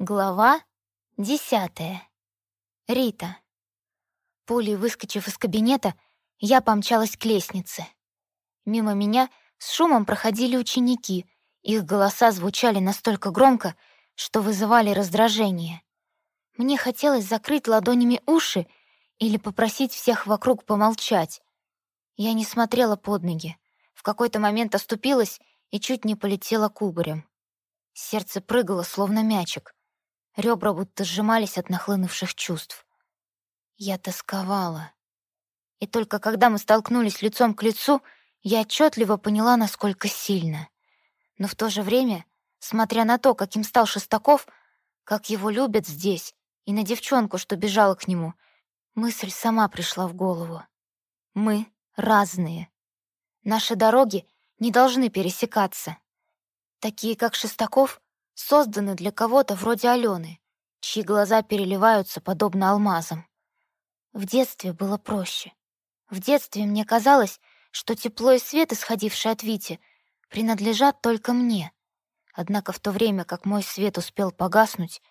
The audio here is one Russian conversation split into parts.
Глава десятая. Рита. Пулей выскочив из кабинета, я помчалась к лестнице. Мимо меня с шумом проходили ученики, их голоса звучали настолько громко, что вызывали раздражение. Мне хотелось закрыть ладонями уши или попросить всех вокруг помолчать. Я не смотрела под ноги, в какой-то момент оступилась и чуть не полетела кубарем. Сердце прыгало, словно мячик. Ребра будто сжимались от нахлынувших чувств. Я тосковала. И только когда мы столкнулись лицом к лицу, я отчетливо поняла, насколько сильно. Но в то же время, смотря на то, каким стал Шестаков, как его любят здесь, и на девчонку, что бежала к нему, мысль сама пришла в голову. Мы разные. Наши дороги не должны пересекаться. Такие, как Шестаков, созданы для кого-то вроде Алены, чьи глаза переливаются подобно алмазам. В детстве было проще. В детстве мне казалось, что тепло и свет, исходившие от Вити, принадлежат только мне. Однако в то время, как мой свет успел погаснуть,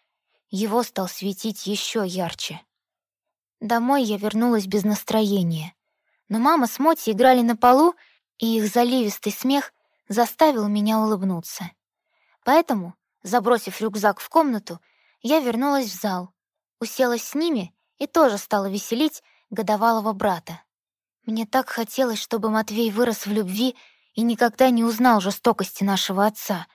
его стал светить еще ярче. Домой я вернулась без настроения. Но мама с Моти играли на полу, и их заливистый смех заставил меня улыбнуться. Поэтому Забросив рюкзак в комнату, я вернулась в зал, уселась с ними и тоже стала веселить годовалого брата. Мне так хотелось, чтобы Матвей вырос в любви и никогда не узнал жестокости нашего отца.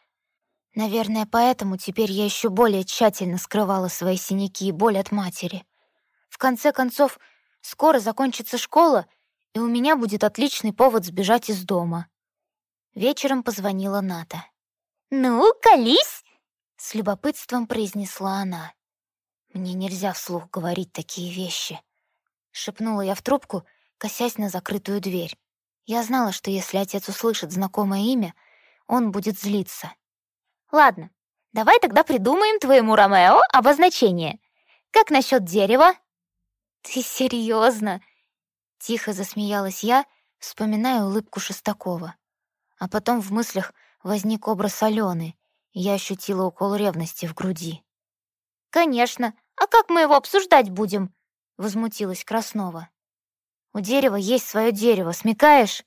Наверное, поэтому теперь я еще более тщательно скрывала свои синяки и боль от матери. В конце концов, скоро закончится школа, и у меня будет отличный повод сбежать из дома. Вечером позвонила Ната. «Ну, колись!» С любопытством произнесла она. «Мне нельзя вслух говорить такие вещи», — шепнула я в трубку, косясь на закрытую дверь. Я знала, что если отец услышит знакомое имя, он будет злиться. «Ладно, давай тогда придумаем твоему Ромео обозначение. Как насчет дерева?» «Ты серьезно? Тихо засмеялась я, вспоминая улыбку Шестакова. А потом в мыслях возник образ Алены, я ощутила укол ревности в груди. «Конечно. А как мы его обсуждать будем?» — возмутилась Краснова. «У дерева есть свое дерево, смекаешь?»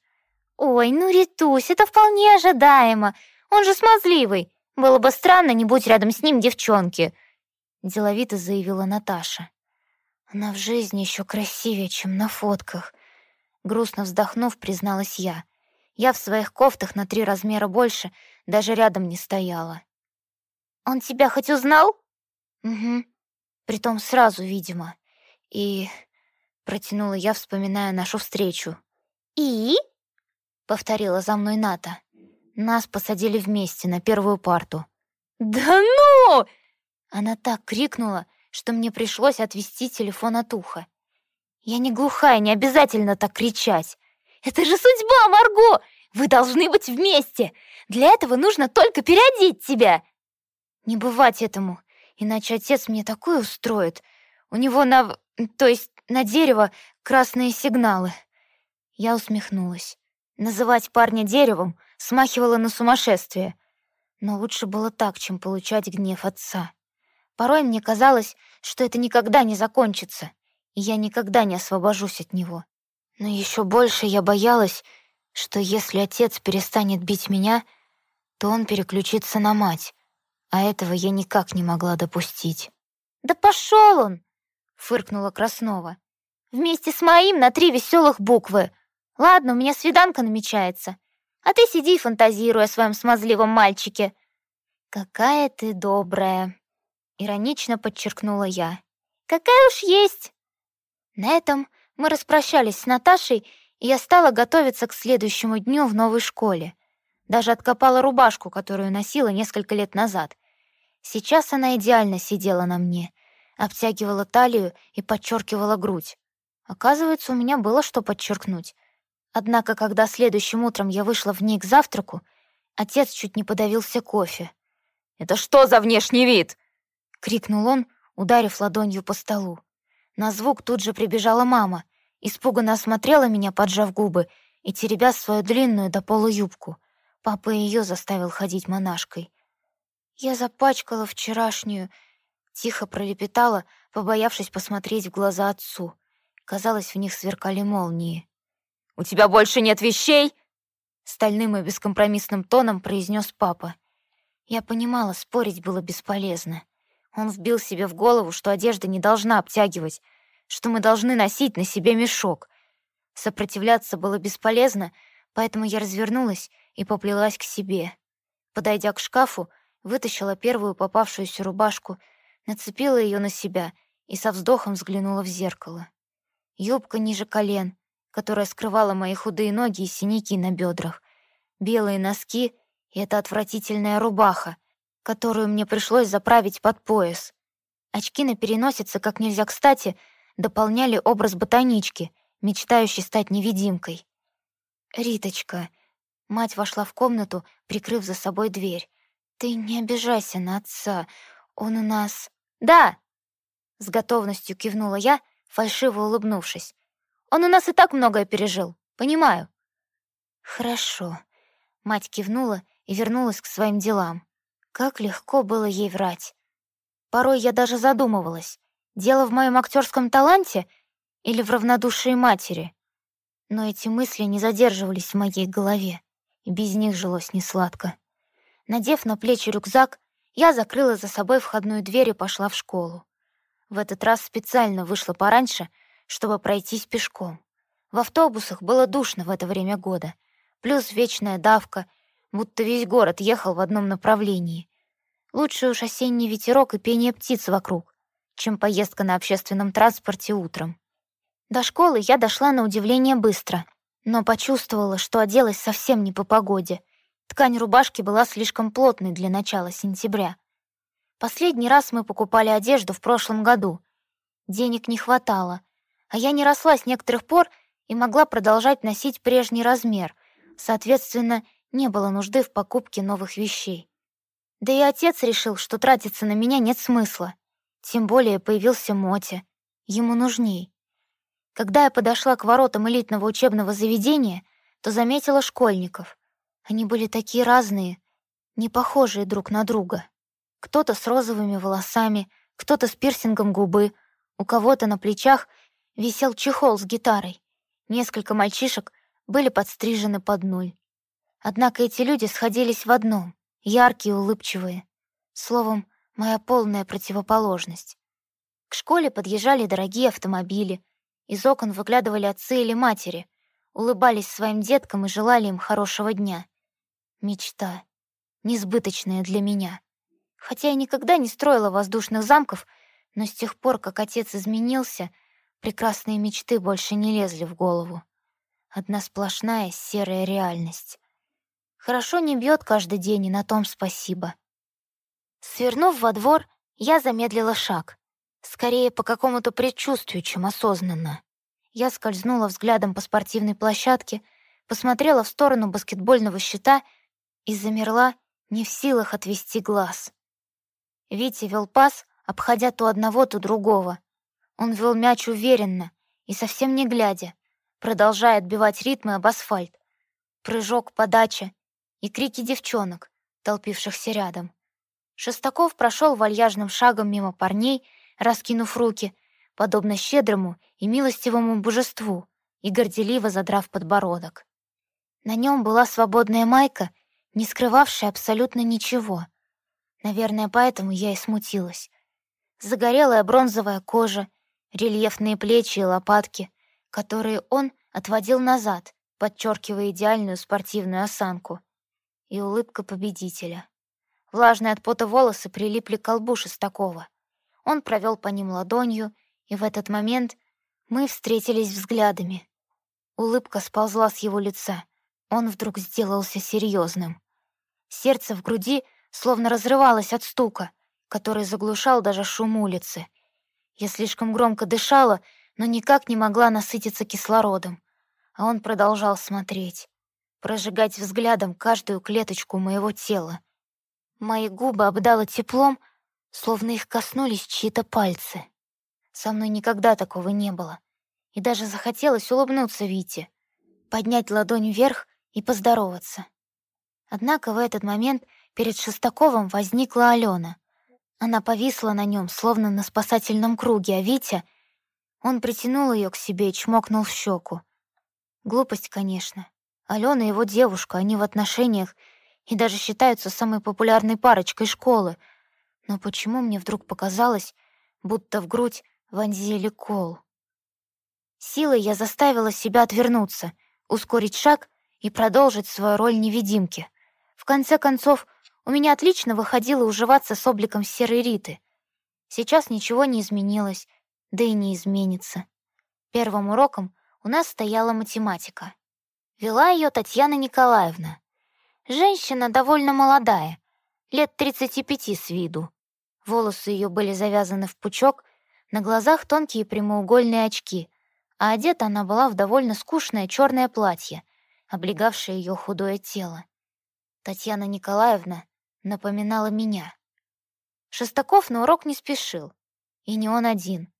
«Ой, ну, Ритусь, это вполне ожидаемо. Он же смазливый. Было бы странно, не будь рядом с ним девчонки», — деловито заявила Наташа. «Она в жизни еще красивее, чем на фотках», — грустно вздохнув, призналась я. Я в своих кофтах на три размера больше даже рядом не стояла. «Он тебя хоть узнал?» «Угу. Притом сразу, видимо. И...» — протянула я, вспоминая нашу встречу. «И?» — повторила за мной Ната. Нас посадили вместе на первую парту. «Да ну!» Она так крикнула, что мне пришлось отвести телефон от уха. Я не глухая, не обязательно так кричать. Это же судьба, Марго! Вы должны быть вместе! Для этого нужно только переодеть тебя!» «Не бывать этому, иначе отец мне такое устроит. У него на... то есть на дерево красные сигналы». Я усмехнулась. Называть парня деревом смахивало на сумасшествие. Но лучше было так, чем получать гнев отца. Порой мне казалось, что это никогда не закончится, и я никогда не освобожусь от него. Но еще больше я боялась, что если отец перестанет бить меня, то он переключится на мать, а этого я никак не могла допустить. «Да пошел он!» — фыркнула Краснова. «Вместе с моим на три веселых буквы. Ладно, у меня свиданка намечается. А ты сиди и фантазируй о своем смазливом мальчике». «Какая ты добрая!» — иронично подчеркнула я. «Какая уж есть!» На этом мы распрощались с Наташей, и я стала готовиться к следующему дню в новой школе. Даже откопала рубашку, которую носила несколько лет назад. Сейчас она идеально сидела на мне, обтягивала талию и подчеркивала грудь. Оказывается, у меня было что подчеркнуть. Однако, когда следующим утром я вышла в ней к завтраку, отец чуть не подавился кофе. «Это что за внешний вид?» — крикнул он, ударив ладонью по столу. На звук тут же прибежала мама, испуганно осмотрела меня, поджав губы, и теребя свою длинную до пола юбку. Папа ее заставил ходить монашкой. Я запачкала вчерашнюю Тихо пролепетала, побоявшись посмотреть в глаза отцу. Казалось, в них сверкали молнии. «У тебя больше нет вещей?» Стальным и бескомпромиссным тоном произнес папа. Я понимала, спорить было бесполезно. Он вбил себе в голову, что одежда не должна обтягивать, что мы должны носить на себе мешок. Сопротивляться было бесполезно, поэтому я развернулась и поплелась к себе. Подойдя к шкафу, вытащила первую попавшуюся рубашку, нацепила ее на себя и со вздохом взглянула в зеркало. Юбка ниже колен, которая скрывала мои худые ноги и синяки на бедрах, белые носки и эта отвратительная рубаха, которую мне пришлось заправить под пояс. Очки на переносице, как нельзя кстати, дополняли образ ботанички, мечтающей стать невидимкой. «Риточка», — мать вошла в комнату, прикрыв за собой дверь, «ты не обижайся на отца, он у нас...» «Да!» — с готовностью кивнула я, фальшиво улыбнувшись. Он у нас и так многое пережил. Понимаю». «Хорошо». Мать кивнула и вернулась к своим делам. Как легко было ей врать. Порой я даже задумывалась, дело в моем актерском таланте или в равнодушии матери. Но эти мысли не задерживались в моей голове, без них жилось несладко. Надев на плечи рюкзак, я закрыла за собой входную дверь и пошла в школу. В этот раз специально вышла пораньше — чтобы пройтись пешком. В автобусах было душно в это время года, плюс вечная давка, будто весь город ехал в одном направлении. Лучше уж осенний ветерок и пение птиц вокруг, чем поездка на общественном транспорте утром. До школы я дошла на удивление быстро, но почувствовала, что оделась совсем не по погоде. Ткань рубашки была слишком плотной для начала сентября. Последний раз мы покупали одежду в прошлом году. Денег не хватало, а я не росла с некоторых пор и могла продолжать носить прежний размер, соответственно, не было нужды в покупке новых вещей. Да и отец решил, что тратиться на меня нет смысла. Тем более появился Мотя. Ему нужней. Когда я подошла к воротам элитного учебного заведения, то заметила школьников. Они были такие разные, не похожие друг на друга. Кто-то с розовыми волосами, кто-то с пирсингом губы, у кого-то на плечах — висел чехол с гитарой. Несколько мальчишек были подстрижены под нуль. Однако эти люди сходились в одном — яркие, улыбчивые. Словом, моя полная противоположность. К школе подъезжали дорогие автомобили. Из окон выглядывали отцы или матери, улыбались своим деткам и желали им хорошего дня. Мечта. Несбыточная для меня. Хотя я никогда не строила воздушных замков, но с тех пор, как отец изменился — Прекрасные мечты больше не лезли в голову. Одна сплошная серая реальность. Хорошо не бьет каждый день, и на том спасибо. Свернув во двор, я замедлила шаг. Скорее по какому-то предчувствию, чем осознанно. Я скользнула взглядом по спортивной площадке, посмотрела в сторону баскетбольного щита и замерла, не в силах отвести глаз. Витя вел пас, обходя то одного, то другого. Он вел мяч уверенно и совсем не глядя, продолжая отбивать ритмы об асфальт. Прыжок, подача и крики девчонок, толпившихся рядом. Шестаков прошел вальяжным шагом мимо парней, раскинув руки, подобно щедрому и милостивому божеству, и горделиво задрав подбородок. На нем была свободная майка, не скрывавшая абсолютно ничего. Наверное, поэтому я и смутилась. Загорелая бронзовая кожа, рельефные плечи и лопатки, которые он отводил назад, подчеркивая идеальную спортивную осанку, и улыбка победителя. Влажные от пота волосы прилипли к колбу Шестакова. Он провел по ним ладонью, и в этот момент мы встретились взглядами. Улыбка сползла с его лица. Он вдруг сделался серьезным. Сердце в груди словно разрывалось от стука, который заглушал даже шум улицы. Я слишком громко дышала, но никак не могла насытиться кислородом. А он продолжал смотреть, прожигать взглядом каждую клеточку моего тела. Мои губы обдало теплом, словно их коснулись чьи-то пальцы. Со мной никогда такого не было. И даже захотелось улыбнуться Вите, поднять ладонь вверх и поздороваться. Однако в этот момент перед Шестаковым возникла Алена. Она повисла на нем, словно на спасательном круге, а Витя... Он притянул ее к себе и чмокнул в щеку. Глупость, конечно. Алена его девушка, они в отношениях и даже считаются самой популярной парочкой школы. Но почему мне вдруг показалось, будто в грудь вонзили кол? Силой я заставила себя отвернуться, ускорить шаг и продолжить свою роль невидимки. В конце концов, у меня отлично выходило уживаться с обликом серой Риты. Сейчас ничего не изменилось, да и не изменится. Первым уроком у нас стояла математика. Вела ее Татьяна Николаевна. Женщина довольно молодая, лет 35 с виду. Волосы ее были завязаны в пучок, на глазах тонкие прямоугольные очки, а одета она была в довольно скучное черное платье, облегавшее ее худое тело. Татьяна Николаевна напоминала меня. Шестаков на урок не спешил. И не он один.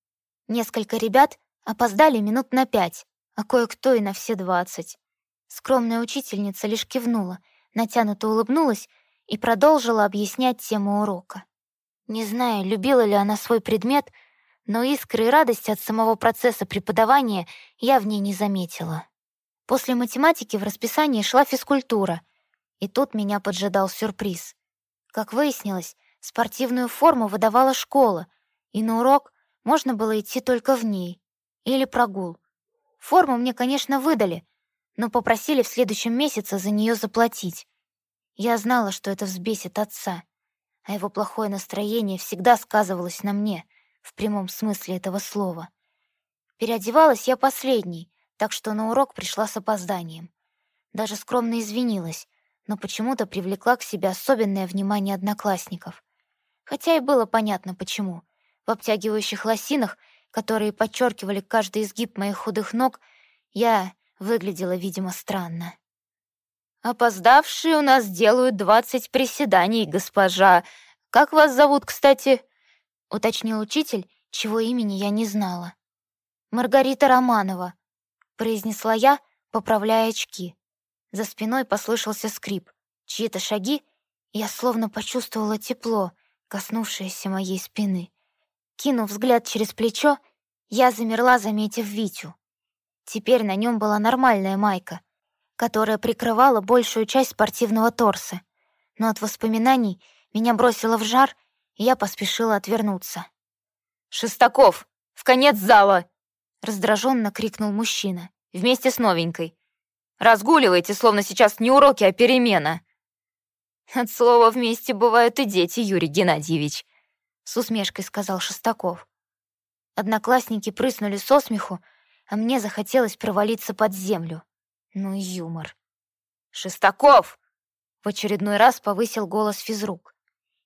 Несколько ребят опоздали минут на пять, а кое-кто и на все двадцать. Скромная учительница лишь кивнула, натянуто улыбнулась и продолжила объяснять тему урока. Не знаю, любила ли она свой предмет, но искры и радости от самого процесса преподавания я в ней не заметила. После математики в расписании шла физкультура, и тут меня поджидал сюрприз. Как выяснилось, спортивную форму выдавала школа, и на урок можно было идти только в ней. Или прогул. Форму мне, конечно, выдали, но попросили в следующем месяце за нее заплатить. Я знала, что это взбесит отца, а его плохое настроение всегда сказывалось на мне, в прямом смысле этого слова. Переодевалась я последней, так что на урок пришла с опозданием. Даже скромно извинилась, но почему-то привлекла к себе особенное внимание одноклассников. Хотя и было понятно, почему. В обтягивающих лосинах, которые подчеркивали каждый изгиб моих худых ног, я выглядела, видимо, странно. «Опоздавшие у нас делают двадцать приседаний, госпожа. Как вас зовут, кстати?» — уточнил учитель, чего имени я не знала. «Маргарита Романова», — произнесла я, поправляя очки. За спиной послышался скрип, чьи-то шаги, я словно почувствовала тепло, коснувшееся моей спины. Кинув взгляд через плечо, я замерла, заметив Витю. Теперь на нем была нормальная майка, которая прикрывала большую часть спортивного торса. Но от воспоминаний меня бросило в жар, и я поспешила отвернуться. «Шестаков, в конец зала!» — раздраженно крикнул мужчина, вместе с новенькой. Разгуливаете, словно сейчас не уроки, а перемена». «От слова «вместе» бывают и дети, Юрий Геннадьевич», — с усмешкой сказал Шестаков. Одноклассники прыснули со смеху, а мне захотелось провалиться под землю. Ну и юмор. «Шестаков!» — в очередной раз повысил голос физрук.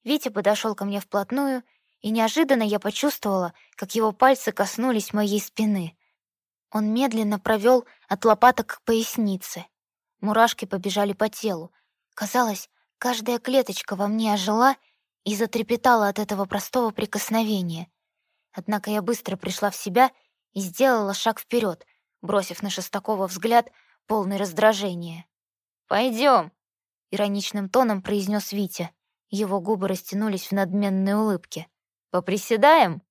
Витя подошел ко мне вплотную, и неожиданно я почувствовала, как его пальцы коснулись моей спины. Он медленно провел от лопаток к пояснице. Мурашки побежали по телу. Казалось, каждая клеточка во мне ожила и затрепетала от этого простого прикосновения. Однако я быстро пришла в себя и сделала шаг вперед, бросив на Шестакова взгляд, полный раздражения. «Пойдем», — ироничным тоном произнес Витя. Его губы растянулись в надменной улыбке. «Поприседаем?»